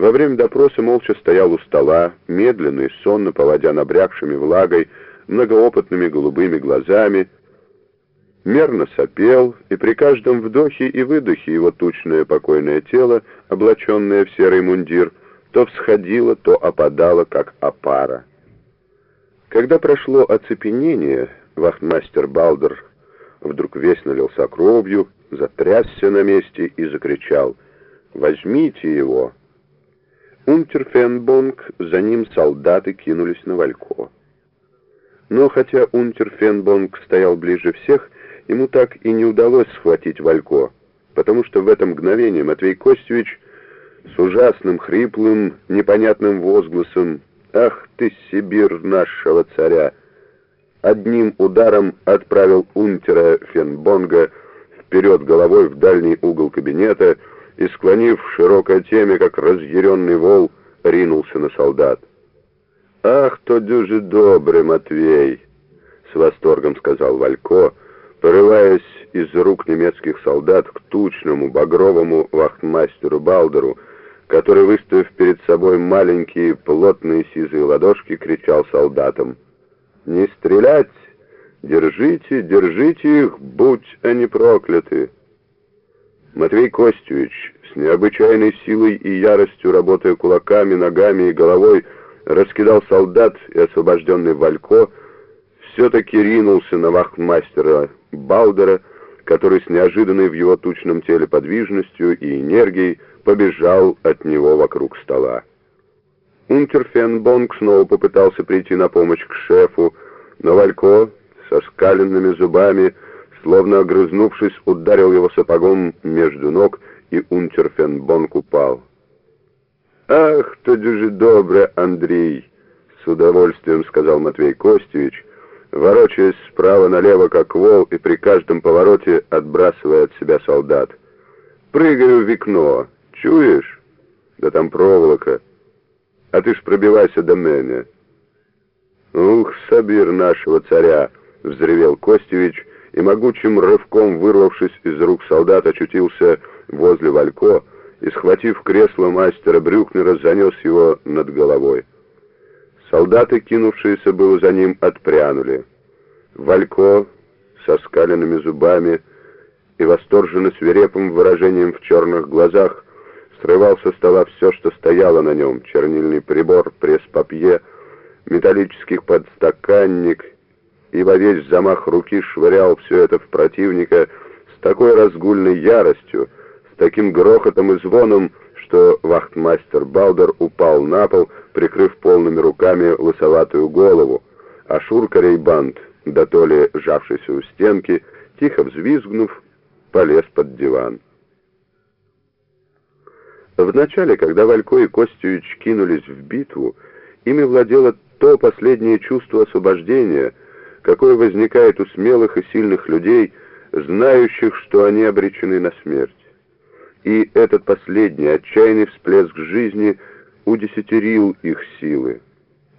Во время допроса молча стоял у стола, медленно и сонно поводя набрякшими влагой, многоопытными голубыми глазами, мерно сопел, и при каждом вдохе и выдохе его тучное покойное тело, облаченное в серый мундир, то всходило, то опадало, как опара. Когда прошло оцепенение, вахтмастер Балдер вдруг весь налился кровью, затрясся на месте и закричал «Возьмите его!» Унтерфенбонг, за ним солдаты кинулись на Валько. Но хотя Унтерфенбонг стоял ближе всех, ему так и не удалось схватить Валько, потому что в это мгновение Матвей Костевич с ужасным, хриплым, непонятным возгласом «Ах ты, Сибирь нашего царя!» одним ударом отправил Унтера Фенбонга вперед головой в дальний угол кабинета и, склонив в широкой теме, как разъяренный вол, ринулся на солдат. «Ах, то дюжи добрый, Матвей!» — с восторгом сказал Валько, порываясь из рук немецких солдат к тучному багровому вахтмастеру Балдеру, который, выставив перед собой маленькие плотные сизые ладошки, кричал солдатам — не стрелять! Держите, держите их, будь они прокляты!» Матвей Костевич, с необычайной силой и яростью, работая кулаками, ногами и головой, раскидал солдат и освобожденный Валько, все-таки ринулся на вахтмастера Балдера, который с неожиданной в его тучном теле подвижностью и энергией побежал от него вокруг стола. Унтерфенбонг снова попытался прийти на помощь к шефу, но Валько со скаленными зубами, словно огрызнувшись, ударил его сапогом между ног, и Унтерфенбонг упал. «Ах, то же добре, Андрей!» — с удовольствием сказал Матвей Костевич, ворочаясь справа налево, как вол, и при каждом повороте отбрасывая от себя солдат. «Прыгаю в окно. Чуешь? Да там проволока» а ты ж пробивайся до мене. Ух, Сабир нашего царя, взревел Костевич, и могучим рывком, вырвавшись из рук солдат, очутился возле Валько и, схватив кресло мастера Брюкнера, занес его над головой. Солдаты, кинувшиеся было за ним, отпрянули. Валько со скаленными зубами и восторженно свирепым выражением в черных глазах срывал со стола все, что стояло на нем, чернильный прибор, пресс-папье, металлический подстаканник, и во весь замах руки швырял все это в противника с такой разгульной яростью, с таким грохотом и звоном, что вахтмастер Балдер упал на пол, прикрыв полными руками лысоватую голову, а Шурка Рейбанд, да то ли сжавшийся у стенки, тихо взвизгнув, полез под диван. Вначале, когда Валько и Костюич кинулись в битву, ими владело то последнее чувство освобождения, какое возникает у смелых и сильных людей, знающих, что они обречены на смерть. И этот последний отчаянный всплеск жизни удесятерил их силы.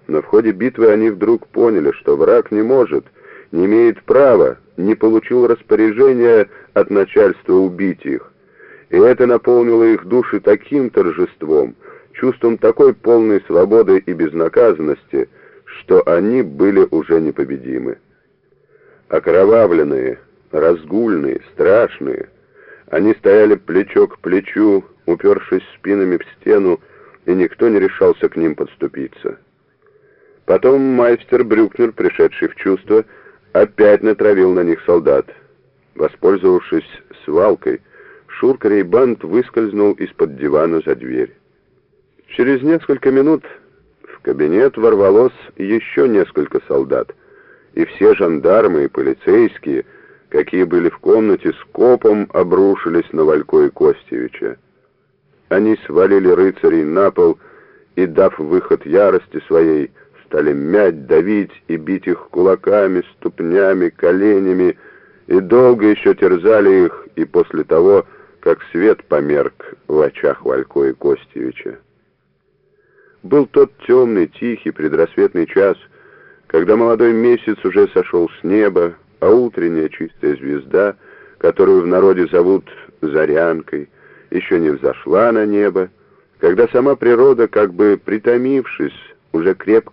Но в ходе битвы они вдруг поняли, что враг не может, не имеет права, не получил распоряжения от начальства убить их и это наполнило их души таким торжеством, чувством такой полной свободы и безнаказанности, что они были уже непобедимы. Окровавленные, разгульные, страшные, они стояли плечо к плечу, упершись спинами в стену, и никто не решался к ним подступиться. Потом майстер Брюкнер, пришедший в чувство, опять натравил на них солдат. Воспользовавшись свалкой, Шурка Рейбанд выскользнул из-под дивана за дверь. Через несколько минут кабинет ворвалось еще несколько солдат, и все жандармы и полицейские, какие были в комнате, скопом обрушились на Валько и Костевича. Они свалили рыцарей на пол и, дав выход ярости своей, стали мять, давить и бить их кулаками, ступнями, коленями, и долго еще терзали их, и после того как свет померк в очах Валько и Костевича. Был тот темный, тихий, предрассветный час, когда молодой месяц уже сошел с неба, а утренняя чистая звезда, которую в народе зовут Зарянкой, еще не взошла на небо, Когда сама природа, как бы притомившись, уже крепко